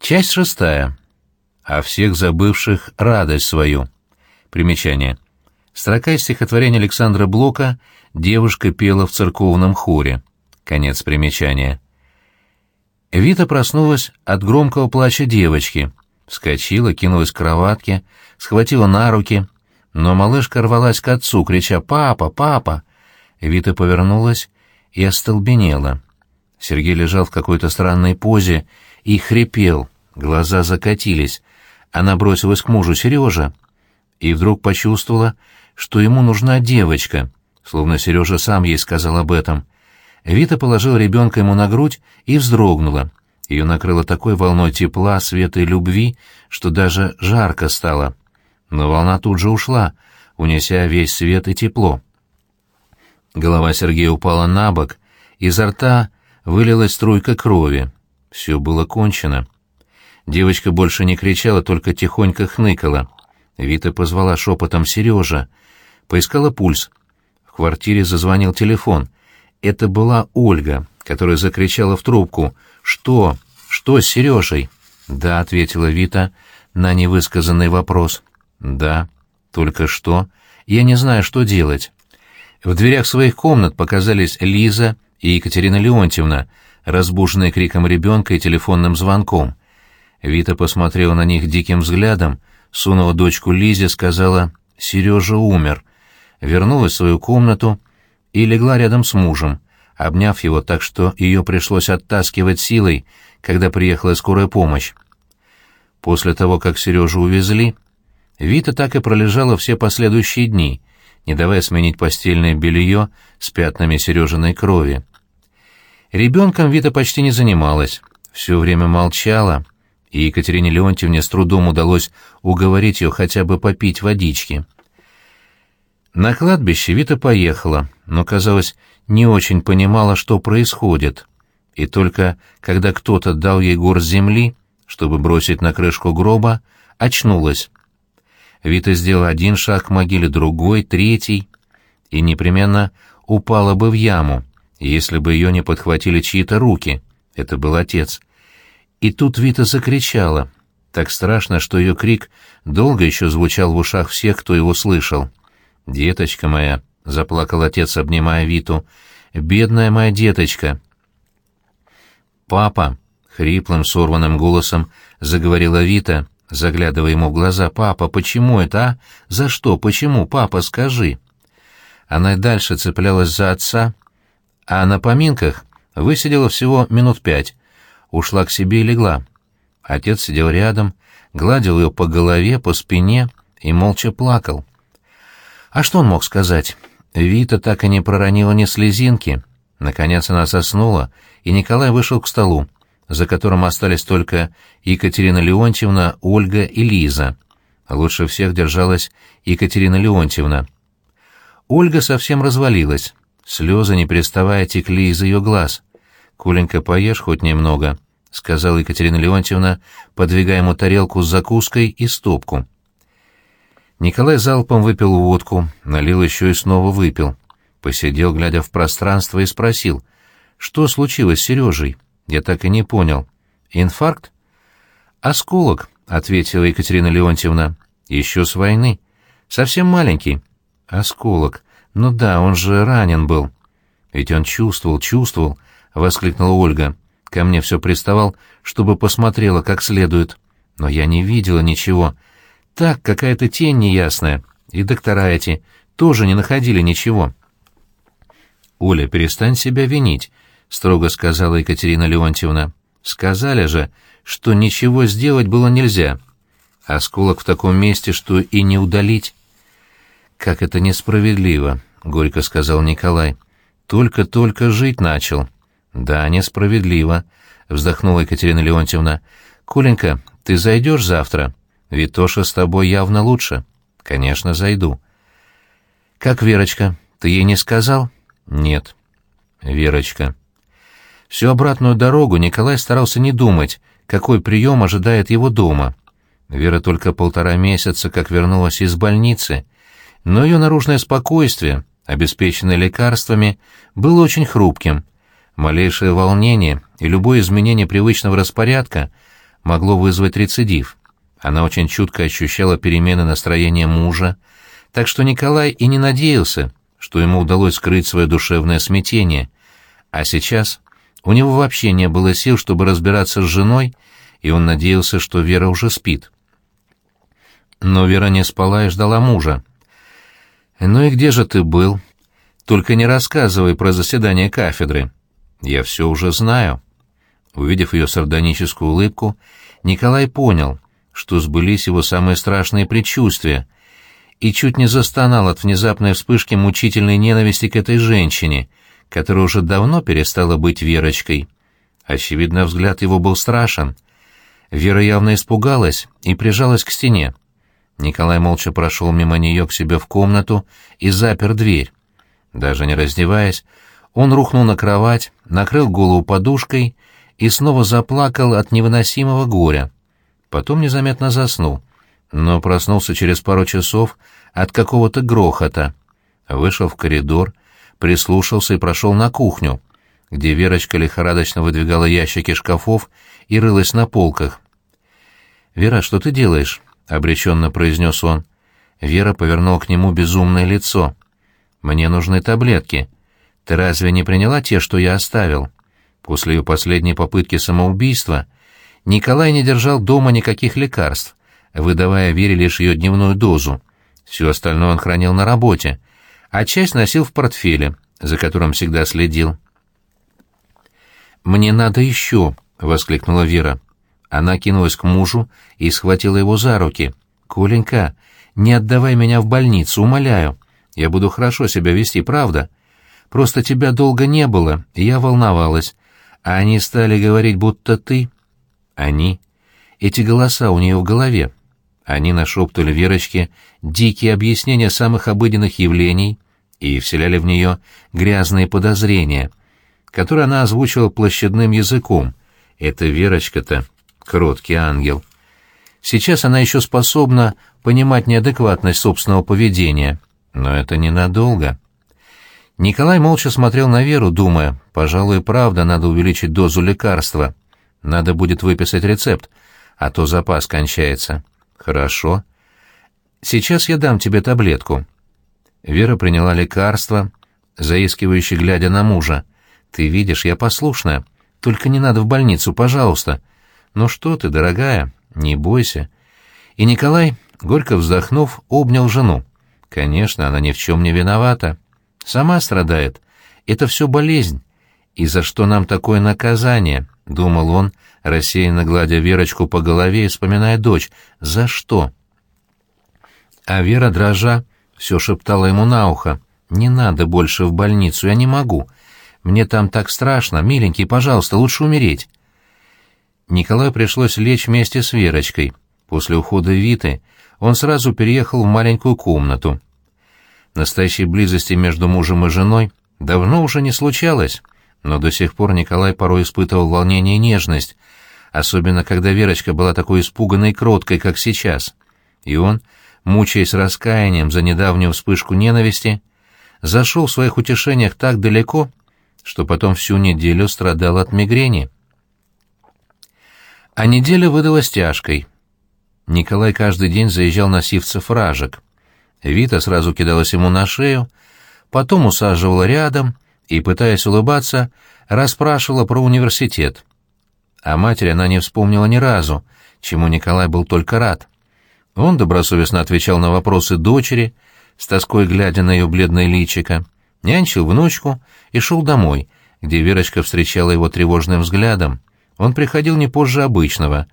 Часть шестая. О всех забывших радость свою. Примечание. Строка из стихотворения Александра Блока «Девушка пела в церковном хоре». Конец примечания. Вита проснулась от громкого плача девочки, вскочила, кинулась к кроватке, схватила на руки, но малышка рвалась к отцу, крича «Папа! Папа!». Вита повернулась и остолбенела. Сергей лежал в какой-то странной позе и хрипел, глаза закатились. Она бросилась к мужу Сережа и вдруг почувствовала, что ему нужна девочка, словно Сережа сам ей сказал об этом. Вита положила ребенка ему на грудь и вздрогнула. Ее накрыло такой волной тепла, света и любви, что даже жарко стало. Но волна тут же ушла, унеся весь свет и тепло. Голова Сергея упала на бок, изо рта вылилась струйка крови. Все было кончено. Девочка больше не кричала, только тихонько хныкала. Вита позвала шепотом Сережа. Поискала пульс. В квартире зазвонил телефон. Это была Ольга, которая закричала в трубку. «Что? Что с Сережей?» «Да», — ответила Вита на невысказанный вопрос. «Да. Только что. Я не знаю, что делать». В дверях своих комнат показались Лиза и Екатерина Леонтьевна, разбуженные криком ребенка и телефонным звонком. Вита посмотрела на них диким взглядом, сунула дочку Лизе, сказала «Сережа умер», вернулась в свою комнату и легла рядом с мужем, обняв его так, что ее пришлось оттаскивать силой, когда приехала скорая помощь. После того, как Сережу увезли, Вита так и пролежала все последующие дни, не давая сменить постельное белье с пятнами Сережиной крови. Ребенком Вита почти не занималась, все время молчала, и Екатерине Леонтьевне с трудом удалось уговорить ее хотя бы попить водички. На кладбище Вита поехала, но, казалось, не очень понимала, что происходит, и только когда кто-то дал ей горсть земли, чтобы бросить на крышку гроба, очнулась. Вита сделала один шаг к могиле, другой, третий, и непременно упала бы в яму, если бы ее не подхватили чьи-то руки. Это был отец. И тут Вита закричала. Так страшно, что ее крик долго еще звучал в ушах всех, кто его слышал. «Деточка моя», — заплакал отец, обнимая Виту, — «бедная моя деточка». «Папа», — хриплым, сорванным голосом заговорила Вита, заглядывая ему в глаза, «папа, почему это, а? За что? Почему? Папа, скажи». Она и дальше цеплялась за отца, а на поминках высидела всего минут пять, ушла к себе и легла. Отец сидел рядом, гладил ее по голове, по спине и молча плакал. А что он мог сказать? Вита так и не проронила ни слезинки. Наконец она заснула, и Николай вышел к столу, за которым остались только Екатерина Леонтьевна, Ольга и Лиза. Лучше всех держалась Екатерина Леонтьевна. Ольга совсем развалилась. Слезы, не переставая, текли из ее глаз. «Коленька, поешь хоть немного», — сказала Екатерина Леонтьевна, подвигая ему тарелку с закуской и стопку. Николай залпом выпил водку, налил еще и снова выпил. Посидел, глядя в пространство, и спросил, что случилось с Сережей. Я так и не понял. «Инфаркт?» «Осколок», — ответила Екатерина Леонтьевна. «Еще с войны. Совсем маленький». «Осколок. «Ну да, он же ранен был». «Ведь он чувствовал, чувствовал», — воскликнула Ольга. «Ко мне все приставал, чтобы посмотрела как следует. Но я не видела ничего. Так, какая-то тень неясная. И доктора эти тоже не находили ничего». «Оля, перестань себя винить», — строго сказала Екатерина Леонтьевна. «Сказали же, что ничего сделать было нельзя. Осколок в таком месте, что и не удалить». «Как это несправедливо», — горько сказал Николай. «Только-только жить начал». «Да, несправедливо», — вздохнула Екатерина Леонтьевна. «Коленька, ты зайдешь завтра? Ведь Тоша с тобой явно лучше». «Конечно, зайду». «Как Верочка? Ты ей не сказал?» «Нет». «Верочка». Всю обратную дорогу Николай старался не думать, какой прием ожидает его дома. Вера только полтора месяца как вернулась из больницы — но ее наружное спокойствие, обеспеченное лекарствами, было очень хрупким. Малейшее волнение и любое изменение привычного распорядка могло вызвать рецидив. Она очень чутко ощущала перемены настроения мужа, так что Николай и не надеялся, что ему удалось скрыть свое душевное смятение. А сейчас у него вообще не было сил, чтобы разбираться с женой, и он надеялся, что Вера уже спит. Но Вера не спала и ждала мужа. «Ну и где же ты был? Только не рассказывай про заседание кафедры. Я все уже знаю». Увидев ее сардоническую улыбку, Николай понял, что сбылись его самые страшные предчувствия, и чуть не застонал от внезапной вспышки мучительной ненависти к этой женщине, которая уже давно перестала быть Верочкой. Очевидно, взгляд его был страшен. Вера явно испугалась и прижалась к стене. Николай молча прошел мимо нее к себе в комнату и запер дверь. Даже не раздеваясь, он рухнул на кровать, накрыл голову подушкой и снова заплакал от невыносимого горя. Потом незаметно заснул, но проснулся через пару часов от какого-то грохота. Вышел в коридор, прислушался и прошел на кухню, где Верочка лихорадочно выдвигала ящики шкафов и рылась на полках. «Вера, что ты делаешь?» — обреченно произнес он. Вера повернула к нему безумное лицо. «Мне нужны таблетки. Ты разве не приняла те, что я оставил?» После ее последней попытки самоубийства Николай не держал дома никаких лекарств, выдавая Вере лишь ее дневную дозу. Все остальное он хранил на работе, а часть носил в портфеле, за которым всегда следил. «Мне надо еще!» — воскликнула Вера. Она кинулась к мужу и схватила его за руки. «Коленька, не отдавай меня в больницу, умоляю. Я буду хорошо себя вести, правда? Просто тебя долго не было, и я волновалась. А они стали говорить, будто ты...» «Они?» Эти голоса у нее в голове. Они нашептали Верочке дикие объяснения самых обыденных явлений и вселяли в нее грязные подозрения, которые она озвучила площадным языком. Это Верочка-то кроткий ангел. Сейчас она еще способна понимать неадекватность собственного поведения, но это ненадолго. Николай молча смотрел на Веру, думая, пожалуй, правда, надо увеличить дозу лекарства. Надо будет выписать рецепт, а то запас кончается. Хорошо. Сейчас я дам тебе таблетку. Вера приняла лекарство, заискивающе глядя на мужа. Ты видишь, я послушная. Только не надо в больницу, пожалуйста. «Ну что ты, дорогая, не бойся». И Николай, горько вздохнув, обнял жену. Конечно, она ни в чем не виновата. Сама страдает. Это все болезнь. И за что нам такое наказание? — думал он, рассеянно гладя Верочку по голове и вспоминая дочь. За что? А Вера, дрожа, все шептала ему на ухо. «Не надо больше в больницу, я не могу. Мне там так страшно. Миленький, пожалуйста, лучше умереть». Николаю пришлось лечь вместе с Верочкой. После ухода Виты он сразу переехал в маленькую комнату. Настоящей близости между мужем и женой давно уже не случалось, но до сих пор Николай порой испытывал волнение и нежность, особенно когда Верочка была такой испуганной и кроткой, как сейчас. И он, мучаясь раскаянием за недавнюю вспышку ненависти, зашел в своих утешениях так далеко, что потом всю неделю страдал от мигрени. А неделя выдалась тяжкой. Николай каждый день заезжал на сивцев ражек. Вита сразу кидалась ему на шею, потом усаживала рядом и, пытаясь улыбаться, расспрашивала про университет. А матери она не вспомнила ни разу, чему Николай был только рад. Он добросовестно отвечал на вопросы дочери, с тоской глядя на ее бледное личико, нянчил внучку и шел домой, где Верочка встречала его тревожным взглядом. Он приходил не позже обычного,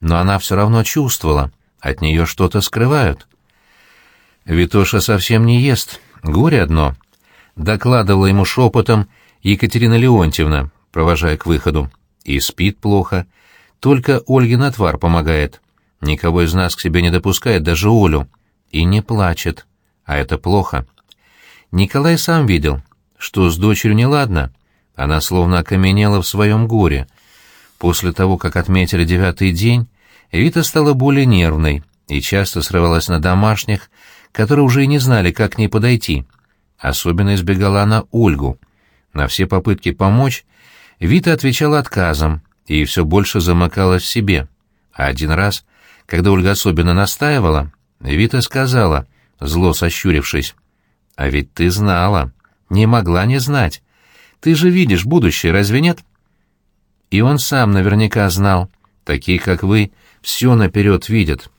но она все равно чувствовала, от нее что-то скрывают. «Витоша совсем не ест, горе одно», — докладывала ему шепотом Екатерина Леонтьевна, провожая к выходу. «И спит плохо. Только Ольгин отвар помогает. Никого из нас к себе не допускает, даже Олю. И не плачет. А это плохо». Николай сам видел, что с дочерью неладно. Она словно окаменела в своем горе — После того, как отметили девятый день, Вита стала более нервной и часто срывалась на домашних, которые уже и не знали, как к ней подойти. Особенно избегала она Ольгу. На все попытки помочь Вита отвечала отказом и все больше замыкалась в себе. А один раз, когда Ольга особенно настаивала, Вита сказала, зло сощурившись, «А ведь ты знала, не могла не знать. Ты же видишь будущее, разве нет?» И он сам наверняка знал, такие, как вы, все наперед видят.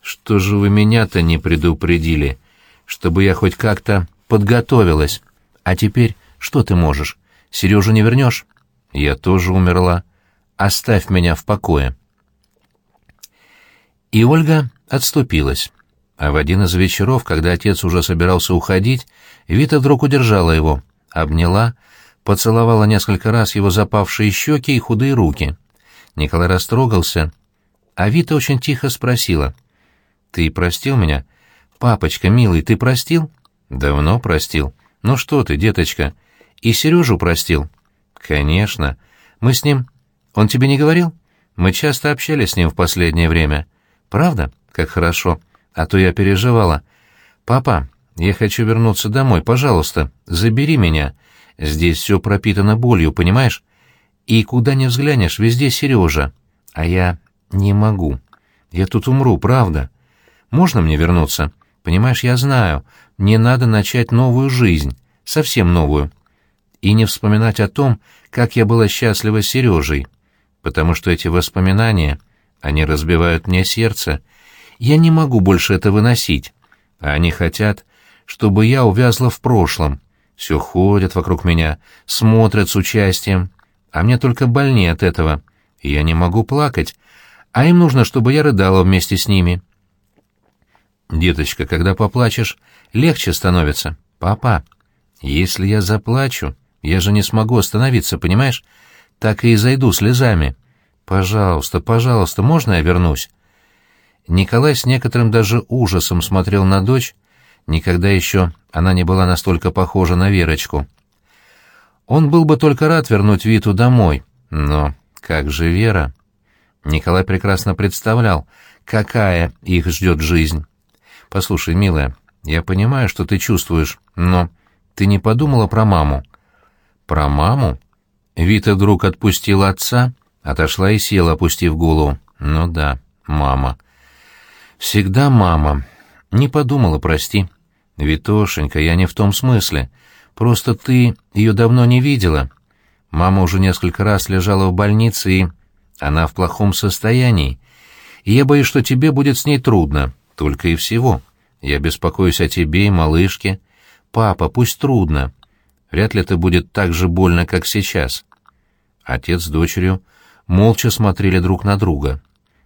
Что же вы меня-то не предупредили, чтобы я хоть как-то подготовилась? А теперь что ты можешь? Сережу не вернешь? Я тоже умерла. Оставь меня в покое. И Ольга отступилась. А в один из вечеров, когда отец уже собирался уходить, Вита вдруг удержала его, обняла, поцеловала несколько раз его запавшие щеки и худые руки. Николай растрогался, а Вита очень тихо спросила. «Ты простил меня? Папочка, милый, ты простил?» «Давно простил. Ну что ты, деточка, и Сережу простил?» «Конечно. Мы с ним... Он тебе не говорил? Мы часто общались с ним в последнее время. Правда? Как хорошо. А то я переживала. Папа, я хочу вернуться домой, пожалуйста, забери меня. Здесь все пропитано болью, понимаешь? И куда ни взглянешь, везде Сережа. А я не могу. Я тут умру, правда. Можно мне вернуться? Понимаешь, я знаю, мне надо начать новую жизнь, совсем новую. И не вспоминать о том, как я была счастлива с Сережей, потому что эти воспоминания, они разбивают мне сердце. Я не могу больше это выносить. А они хотят, чтобы я увязла в прошлом. Все ходят вокруг меня, смотрят с участием, а мне только больнее от этого. Я не могу плакать, а им нужно, чтобы я рыдала вместе с ними. Деточка, когда поплачешь, легче становится. Папа, если я заплачу, я же не смогу остановиться, понимаешь? Так и зайду слезами. Пожалуйста, пожалуйста, можно я вернусь? Николай с некоторым даже ужасом смотрел на дочь. Никогда еще она не была настолько похожа на Верочку. Он был бы только рад вернуть Виту домой, но как же Вера? Николай прекрасно представлял, какая их ждет жизнь. «Послушай, милая, я понимаю, что ты чувствуешь, но ты не подумала про маму?» «Про маму?» Вита вдруг отпустила отца, отошла и села, опустив голову. «Ну да, мама». «Всегда мама. Не подумала, прости. Витошенька, я не в том смысле. Просто ты ее давно не видела. Мама уже несколько раз лежала в больнице, и она в плохом состоянии. И я боюсь, что тебе будет с ней трудно, только и всего. Я беспокоюсь о тебе и малышке. Папа, пусть трудно. Вряд ли это будет так же больно, как сейчас. Отец с дочерью молча смотрели друг на друга.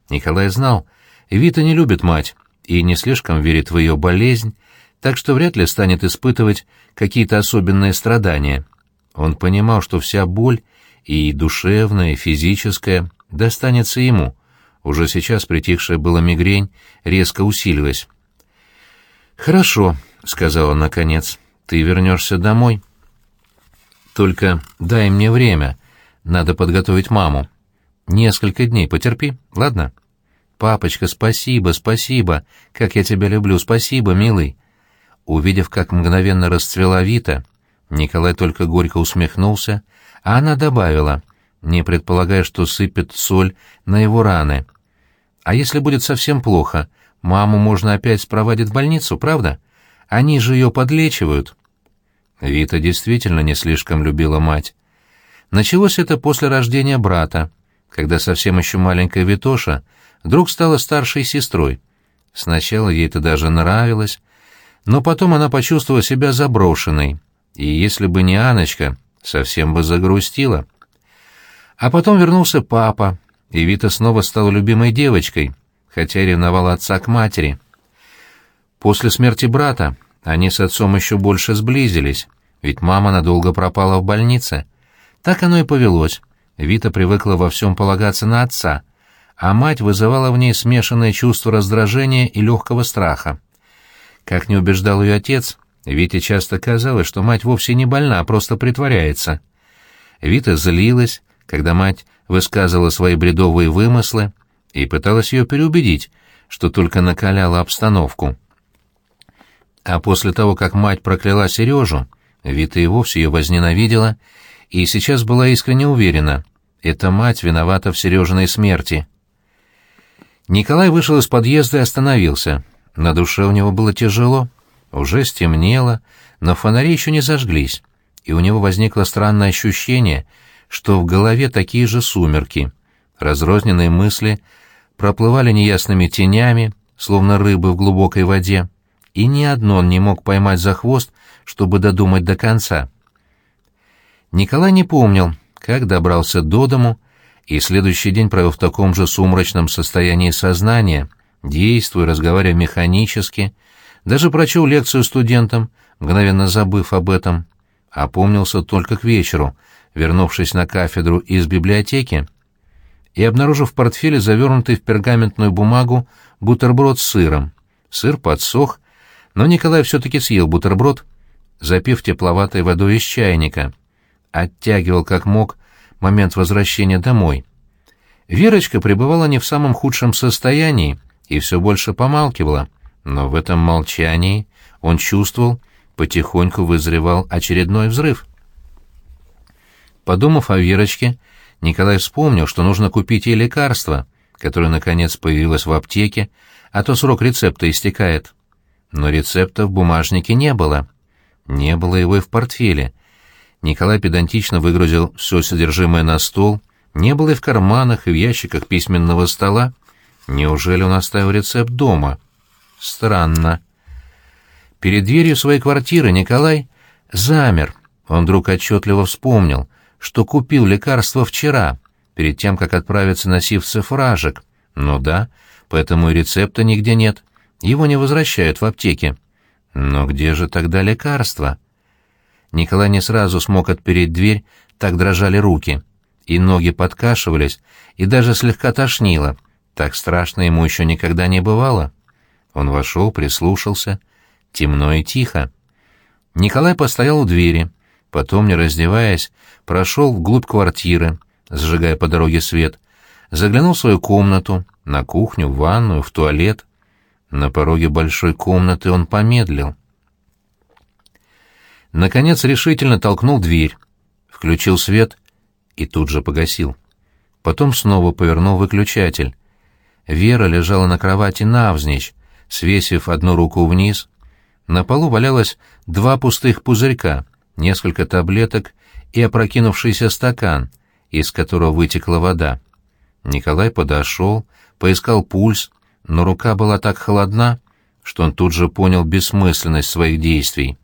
Николай знал, Вита не любит мать и не слишком верит в ее болезнь, так что вряд ли станет испытывать какие-то особенные страдания. Он понимал, что вся боль, и душевная, и физическая, достанется ему. Уже сейчас притихшая была мигрень резко усилилась. «Хорошо», — сказал он наконец, — «ты вернешься домой». «Только дай мне время, надо подготовить маму. Несколько дней потерпи, ладно?» «Папочка, спасибо, спасибо, как я тебя люблю, спасибо, милый». Увидев, как мгновенно расцвела Вита, Николай только горько усмехнулся, а она добавила, не предполагая, что сыпет соль на его раны. «А если будет совсем плохо, маму можно опять спровадить в больницу, правда? Они же ее подлечивают». Вита действительно не слишком любила мать. Началось это после рождения брата, когда совсем еще маленькая Витоша вдруг стала старшей сестрой. Сначала ей это даже нравилось, но потом она почувствовала себя заброшенной, и если бы не Аночка, совсем бы загрустила. А потом вернулся папа, и Вита снова стала любимой девочкой, хотя ревновала отца к матери. После смерти брата они с отцом еще больше сблизились, ведь мама надолго пропала в больнице. Так оно и повелось. Вита привыкла во всем полагаться на отца, а мать вызывала в ней смешанное чувство раздражения и легкого страха. Как не убеждал ее отец, Вите часто казалось, что мать вовсе не больна, а просто притворяется. Вита злилась, когда мать высказывала свои бредовые вымыслы и пыталась ее переубедить, что только накаляла обстановку. А после того, как мать прокляла Сережу, Вита и вовсе ее возненавидела и сейчас была искренне уверена, эта мать виновата в Сережиной смерти. Николай вышел из подъезда и остановился. На душе у него было тяжело. Уже стемнело, но фонари еще не зажглись, и у него возникло странное ощущение, что в голове такие же сумерки. Разрозненные мысли проплывали неясными тенями, словно рыбы в глубокой воде, и ни одно он не мог поймать за хвост, чтобы додумать до конца. Николай не помнил, как добрался до дому, и следующий день провел в таком же сумрачном состоянии сознания, действуя, разговаривая механически, даже прочел лекцию студентам, мгновенно забыв об этом. Опомнился только к вечеру, вернувшись на кафедру из библиотеки и обнаружив в портфеле завернутый в пергаментную бумагу бутерброд с сыром. Сыр подсох, но Николай все-таки съел бутерброд, запив тепловатой водой из чайника. Оттягивал как мог момент возвращения домой. Верочка пребывала не в самом худшем состоянии и все больше помалкивала, но в этом молчании он чувствовал, потихоньку вызревал очередной взрыв. Подумав о Верочке, Николай вспомнил, что нужно купить ей лекарство, которое, наконец, появилось в аптеке, а то срок рецепта истекает. Но рецепта в бумажнике не было. Не было его и в портфеле. Николай педантично выгрузил все содержимое на стол, не было и в карманах, и в ящиках письменного стола. Неужели он оставил рецепт дома? Странно. Перед дверью своей квартиры Николай замер. Он вдруг отчетливо вспомнил, что купил лекарство вчера, перед тем, как отправиться на сивцев. Ну да, поэтому и рецепта нигде нет. Его не возвращают в аптеке. Но где же тогда лекарство? Николай не сразу смог отпереть дверь, так дрожали руки. И ноги подкашивались, и даже слегка тошнило. Так страшно ему еще никогда не бывало. Он вошел, прислушался. Темно и тихо. Николай постоял у двери, потом, не раздеваясь, прошел вглубь квартиры, зажигая по дороге свет, заглянул в свою комнату, на кухню, в ванную, в туалет. На пороге большой комнаты он помедлил. Наконец решительно толкнул дверь, включил свет и тут же погасил. Потом снова повернул выключатель. Вера лежала на кровати навзничь, свесив одну руку вниз. На полу валялось два пустых пузырька, несколько таблеток и опрокинувшийся стакан, из которого вытекла вода. Николай подошел, поискал пульс, но рука была так холодна, что он тут же понял бессмысленность своих действий.